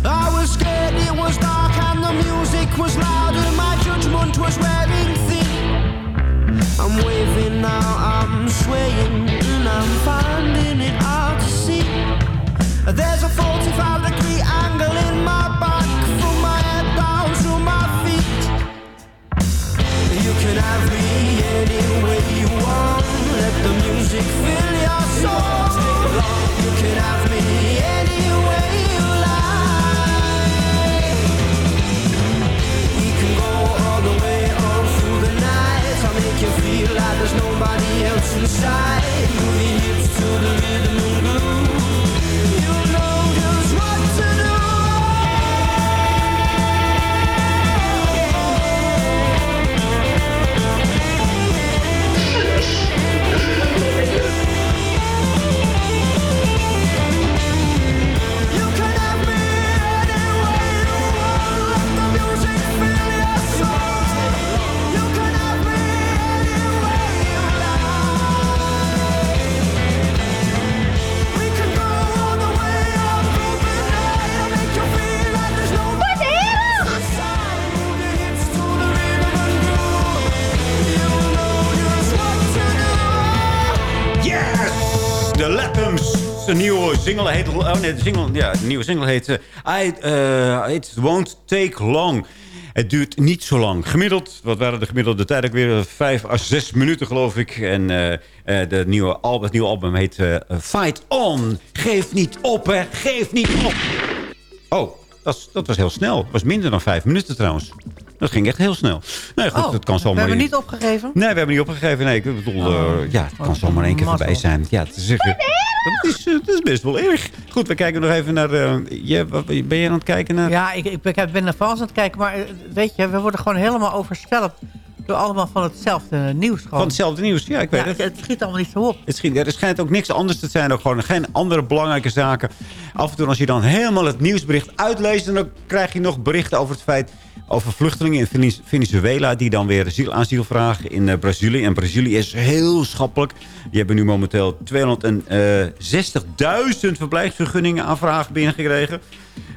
I was scared it was dark and the music was loud and my judgment was wearing thin. I'm waving now, I'm swaying and I'm finding it hard to see. There's a 45 degree angle in my back from my head down to my feet. You can have me any way you want. Let the music fill your feel like there's nobody else inside. Your hips to the rhythm and. Een nieuwe single heet... Oh nee, de, single, ja, de nieuwe single heet... eh, I, eh, It Won't Take Long. Het duurt niet zo lang. Gemiddeld, wat waren de gemiddelde tijd? Ook weer vijf à zes minuten, geloof ik. En eh, eh, de nieuwe album, het nieuwe album heet eh, Fight On. Geef niet op, hè. Geef niet op. Oh, dat, dat was heel snel. Dat was minder dan vijf minuten trouwens. Dat ging echt heel snel. Nee, goed, Oh, dat kan we zomaar... hebben niet opgegeven. Nee, we hebben niet opgegeven. Nee, ik bedoel, eh, ja, het kan zomaar één keer mazzel. voorbij zijn. Ja, het is, echt- dat, is, eh, dat is best wel erg. Goed, we kijken nog even naar... eh, je, wat- ben je aan het kijken naar... Ja, ik, ik ben- ik ben naar Frans aan het kijken. Maar weet je, we worden gewoon helemaal overstelpt door allemaal van hetzelfde nieuws. Gewoon. Van hetzelfde nieuws, ja, ik weet Ja, het. het schiet allemaal niet zo op. Het schijnt, er schijnt ook niks anders te zijn. Ook gewoon geen andere belangrijke zaken. Af en toe als je dan helemaal het nieuwsbericht uitleest... dan krijg je nog berichten over het feit... over vluchtelingen in Vene- Venezuela... die dan weer asiel, vragen in eh, Brazilië. En Brazilië is heel schappelijk. Die hebben nu momenteel 260.000 verblijfsvergunningen aanvragen binnengekregen.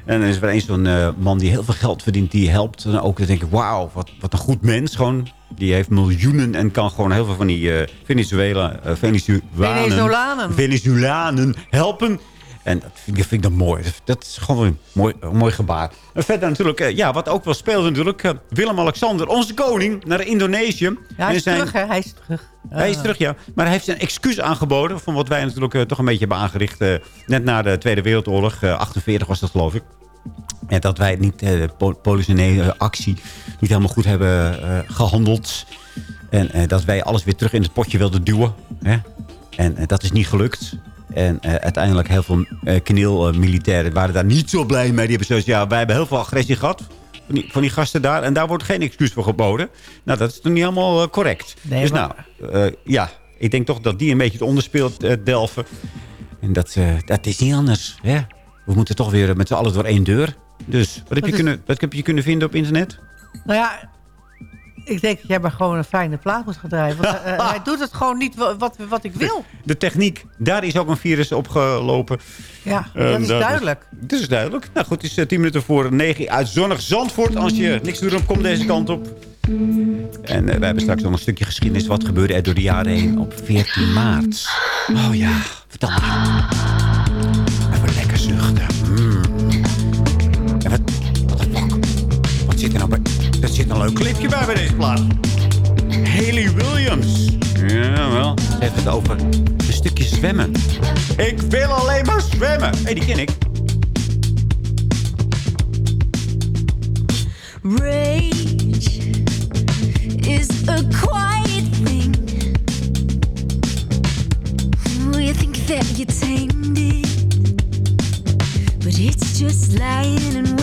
En er is weer eens zo'n eh, man die heel veel geld verdient. Die helpt. En ook dan denk ik, wauw, wat, wat een goed mens. Gewoon, die heeft miljoenen en kan gewoon heel veel van die eh, Venezuela, eh, Venezolanen, Venezolanen. Venezolanen helpen. En dat vind, ik- vind ik dan mooi. Dat- is gewoon een mooi, een mooi gebaar. En verder natuurlijk, eh, ja, wat ook wel speelde natuurlijk. eh, Willem-Alexander, onze koning, naar Indonesië. Ja, hij is zijn- terug, hè? Hij is terug. hij is Eh, terug, ja. Maar hij heeft zijn excuus aangeboden... van wat wij natuurlijk eh, toch een beetje hebben aangericht... eh, net na de Tweede Wereldoorlog. eh 48 was dat, geloof ik. En dat wij niet eh, de politionele actie niet helemaal goed hebben eh, gehandeld. En eh, dat wij alles weer terug in het potje wilden duwen. Hè? En dat is niet gelukt. En eh, uiteindelijk heel veel eh knielmilitairen waren daar niet zo blij mee. Die hebben zoiets, ja, wij hebben heel veel agressie gehad. Van die, van die gasten daar. En daar wordt geen excuus voor geboden. Nou, dat is toch niet helemaal correct. Nee, dus maar- nou, ja, ik denk toch dat die een beetje het onderspeelt, Delven. En dat, dat is niet anders. Hè? We moeten toch weer met z'n allen door één deur. Dus wat heb, je is- kunnen, wat heb je kunnen vinden op internet? Nou ja, Ik denk dat jij maar gewoon een fijne plaat moet gaan draaien. Want eh, [LAUGHS] hij doet het gewoon niet wa- wat, wat ik wil. De techniek, daar is ook een virus opgelopen. Ja, Ehm, dat is dat duidelijk. Dat is duidelijk. Nou goed, het is eh, 10 minuten voor 9 uit zonnig Zandvoort. Als je niks te doen hebt, kom deze kant op. En eh, wij hebben straks nog een stukje geschiedenis. Wat gebeurde er door de jaren heen op 14 maart? Oh ja, vertel maar. Een leuk clipje bij bij deze plaat. Haley Williams. Ja, wel. Ze heeft het over een stukje zwemmen. Ik wil alleen maar zwemmen. Hé, hey, die ken ik. Rage is a quiet thing. You think that you tamed it, but it's just lying in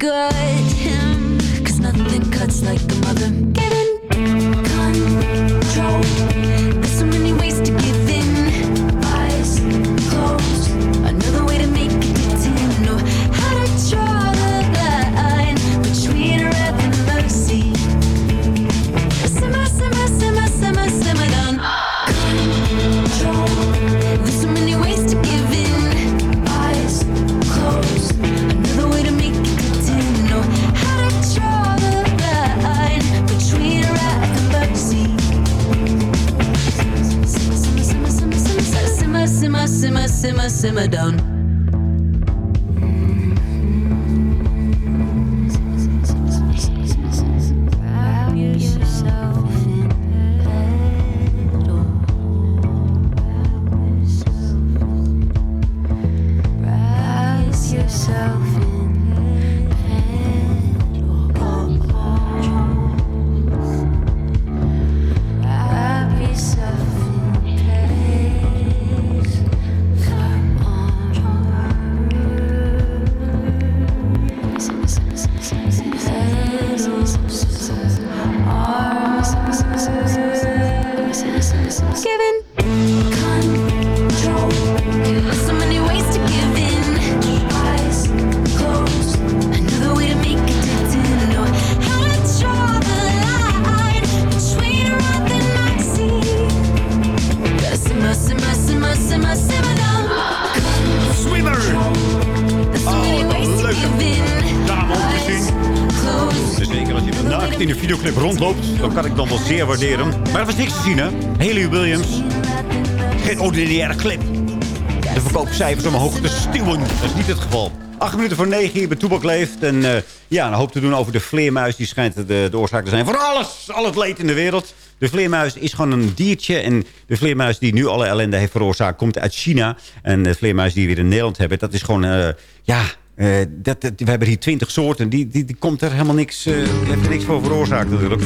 gut him. Cause nothing cuts like a mother. Haley Williams. Geen ordinaire clip. De verkoopcijfers omhoog te stuwen. Dat is niet het geval. Acht minuten voor negen hier bij Toebak leeft. En eh, ja, een hoop te doen over de vleermuis. Die schijnt de, de oorzaak te zijn voor alles. Al het leed in de wereld. De vleermuis is gewoon een diertje. En de vleermuis die nu alle ellende heeft veroorzaakt... komt uit China. En de vleermuis die we in Nederland hebben... dat is gewoon... eh, ja, eh, dat, we hebben hier twintig soorten. Die, die, komt er helemaal niks... heeft er niks voor veroorzaakt natuurlijk.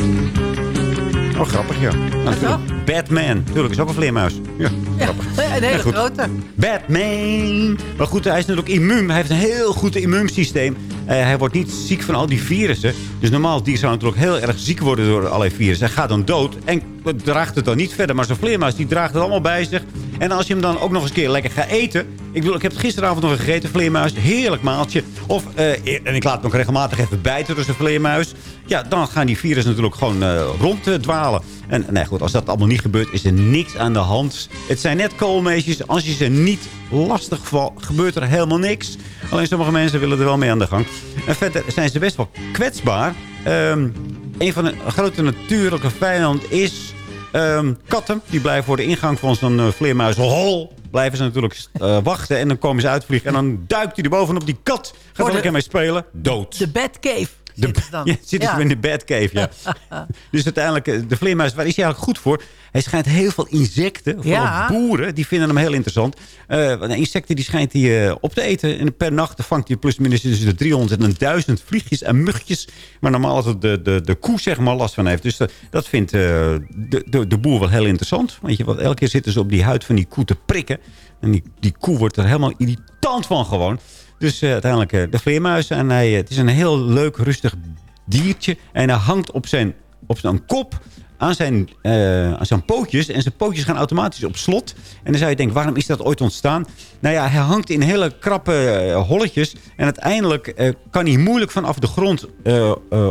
Oh, grappig, ja. Natuurlijk. Batman. Tuurlijk, is ook een vleermuis. Ja, grappig. [LAUGHS] Een hele Ja, grote. Batman. Maar goed, hij is natuurlijk immuun. Hij heeft een heel goed immuunsysteem. Eh, hij wordt niet ziek van al die virussen. Dus normaal die zou natuurlijk heel erg ziek worden door allerlei virussen. Hij gaat dan dood en draagt het dan niet verder. Maar zo'n vleermuis die draagt het allemaal bij zich. En als je hem dan ook nog eens een keer lekker gaat eten. Ik bedoel, ik heb het gisteravond nog gegeten, vleermuis. Heerlijk maaltje. Of, eh, en ik laat het nog regelmatig even bijten door zijn vleermuis. Ja, dan gaan die virussen natuurlijk gewoon eh, ronddwalen. En nee, goed, als dat allemaal niet gebeurt, is er niks aan de hand. Het zijn net koolmeesjes. Als je ze niet lastig valt, gebeurt er helemaal niks. Alleen sommige mensen willen er wel mee aan de gang. En verder zijn ze best wel kwetsbaar. Ehm, een van de grote natuurlijke vijanden is ehm, katten. Die blijven voor de ingang van zo'n uh, vleermuizenhol. Blijven ze natuurlijk eh, wachten en dan komen ze uitvliegen. En dan duikt hij er bovenop die kat. Gaat er lekker mee spelen. Dood. De Batcave. De, zitten ze dan. [LAUGHS] ja, zitten ze in de Batcave, ja. [LAUGHS] dus uiteindelijk, eh, de vleermuis, waar is hij eigenlijk goed voor? Hij schijnt heel veel insecten, vooral Ja. boeren, die vinden hem heel interessant. Eh, insecten die schijnt hij eh, op te eten. En per nacht vangt hij plusminus tussen de 300 en 1000 vliegjes en mugjes. Maar normaal is het de, de, de koe zeg maar last van heeft. Dus dat, dat vindt de, de, de boer wel heel interessant. Weet je, want elke keer zitten ze op die huid van die koe te prikken. En die, die koe wordt er helemaal irritant van gewoon. Dus eh, uiteindelijk eh, de vleermuis. En hij, eh, het is een heel leuk, rustig diertje. En hij hangt op zijn, op zijn kop aan zijn, aan zijn pootjes. En zijn pootjes gaan automatisch op slot. En dan zou je denken, waarom is dat ooit ontstaan? Nou ja, hij hangt in hele krappe holletjes. En uiteindelijk kan hij moeilijk vanaf de grond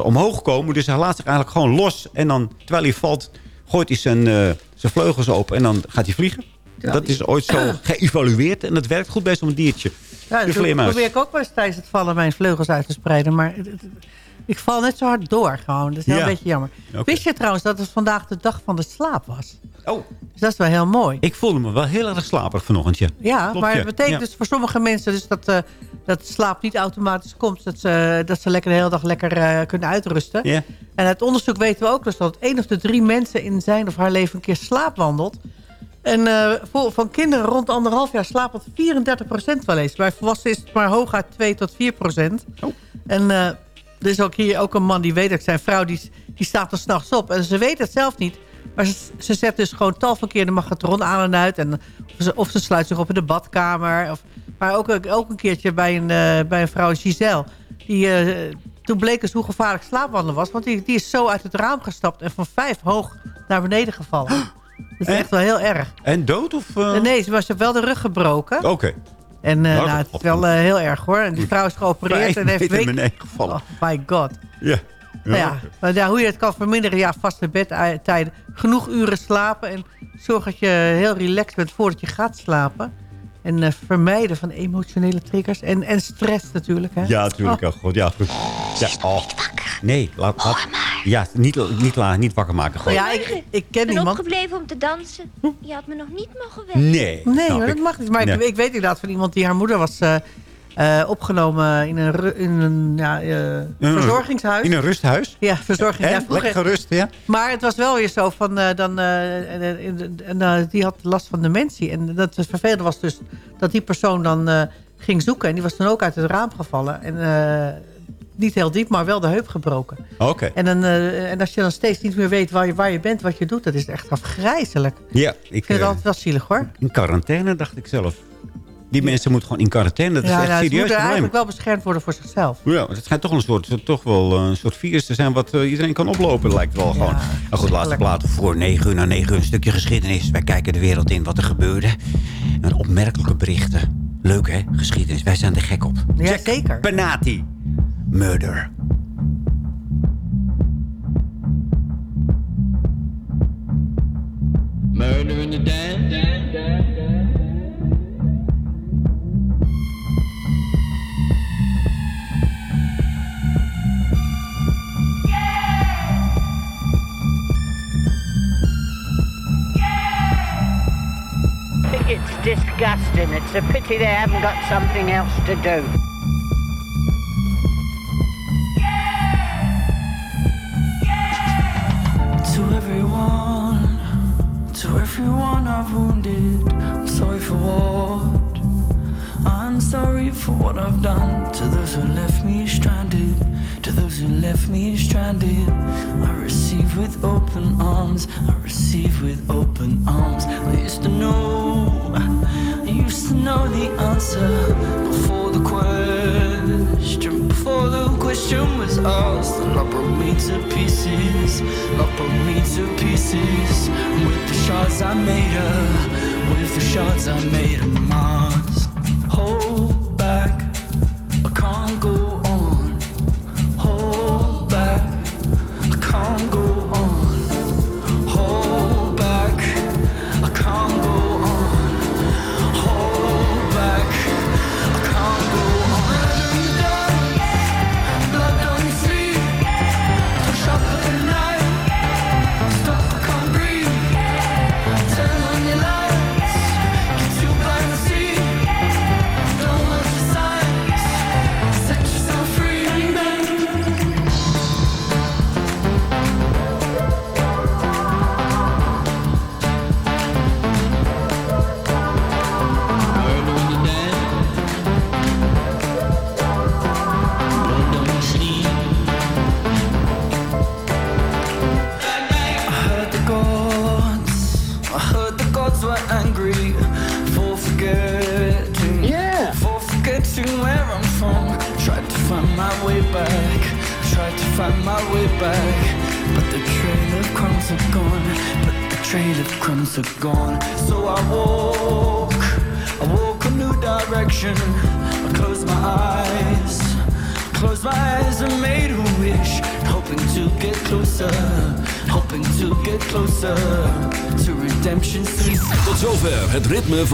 omhoog komen. Dus hij laat zich eigenlijk gewoon los. En dan, terwijl hij valt, gooit hij zijn, zijn vleugels open. En dan gaat hij vliegen. dat is ooit zo geëvalueerd. En dat werkt goed bij zo'n diertje. Ja, de vleermuis. probeer ik ook wel eens tijdens het vallen mijn vleugels uit te spreiden. Maar het- het- ik val net zo hard door gewoon. Dat is heel Ja. een beetje jammer. Wist je trouwens dat het vandaag de dag van de slaap was? Oh. Dus dat is wel heel mooi. Ik voelde me wel heel erg slaperig vanochtend, ja. Ja, Klopt, maar ja. het betekent dus voor sommige mensen dus dat, eh, dat slaap niet automatisch komt. Dat ze, dat ze lekker de hele dag lekker eh, kunnen uitrusten. Ja. En uit onderzoek weten we ook dus dat één of de drie mensen in zijn of haar leven een keer slaapwandelt. En eh, voor, van kinderen rond anderhalf jaar slaapt 34% wel eens. Bij volwassenen is het maar hooguit 2 tot 4%. Oh. En eh, er is ook hier ook een man die weet dat zijn vrouw die, die staat er s'nachts op. En ze weet het zelf niet. Maar ze, ze zet dus gewoon tal van keer de magnetron aan en uit. En of, ze, of ze sluit zich op in de badkamer. Of, maar ook, ook een keertje bij een, eh, bij een vrouw, Giselle. Die, toen bleek dus hoe gevaarlijk slaapwandelen was. Want die, die is zo uit het raam gestapt en van vijf hoog naar beneden gevallen. Dat is En? echt wel heel erg. En dood? Of, eh? Nee, ze was wel de rug gebroken. Oké. En Nou, nou, het is wel eh, heel erg hoor. En die vrouw is geopereerd en heeft week... beneden gevallen. Oh my god. Ja. Nou ja, maar ja, hoe je het kan verminderen, ja, vaste bedtijden. Genoeg uren slapen en zorg dat je heel relaxed bent voordat je gaat slapen. En eh, vermijden van emotionele triggers. En, en stress natuurlijk. Hè? Ja, natuurlijk. Oh. Oh. God, ja, goed. Ja, oh. Nee, laat, laat, ja, niet, niet, la- niet wakker maken. Oh Gewoon. ja, ik, ik ken Ik ben iemand. opgebleven om te dansen. Je had me nog niet mogen weg. Nee. Nee, dat mag niet. Maar ik, Nee. ik weet inderdaad van iemand die haar moeder was eh, eh, opgenomen in een, in een ja, eh, verzorgingshuis. In een rusthuis? Ja, verzorging. En? Ja, Lekker gerust, ja? Maar het was wel weer zo van, eh, dan, en, die had last van dementie. En dat het vervelende was dus dat die persoon dan ging zoeken. En die was dan ook uit het raam gevallen. En niet heel diep, maar wel de heup gebroken. Oké. En, dan, en als je dan steeds niet meer weet waar je, waar je bent, wat je doet, dat is echt afgrijzelijk. Ja, ik, Ik vind het eh, altijd wel zielig hoor. in quarantaine dacht ik zelf. Die mensen moeten gewoon in quarantaine. Dat is echt nou, ze serieus moeten probleem. eigenlijk wel beschermd worden voor zichzelf. Ja, het schijnt toch wel een soort, toch wel eh, een soort virus te zijn wat eh, iedereen kan oplopen, lijkt wel gewoon. Maar goed, laatste plaat voor 9 uur naar 9 uur een stukje geschiedenis. Wij kijken de wereld in wat er gebeurde. En opmerkelijke berichten. Leuk hè, geschiedenis. Wij zijn er gek op. Ja, Jack zeker. Benati. Murder. Murder in the dance. It's disgusting. It's a pity they haven't got something else to do. To everyone, I've wounded, I'm sorry for what? I'm sorry for what I've done to those who left me stranded. To those who left me stranded, I receive with open arms. I receive with open arms. I used to know, I used to know the answer before the question. Before the question was asked, and love broke me to pieces. Love broke me to pieces. With the shards I made her, with the shards I made her Mars.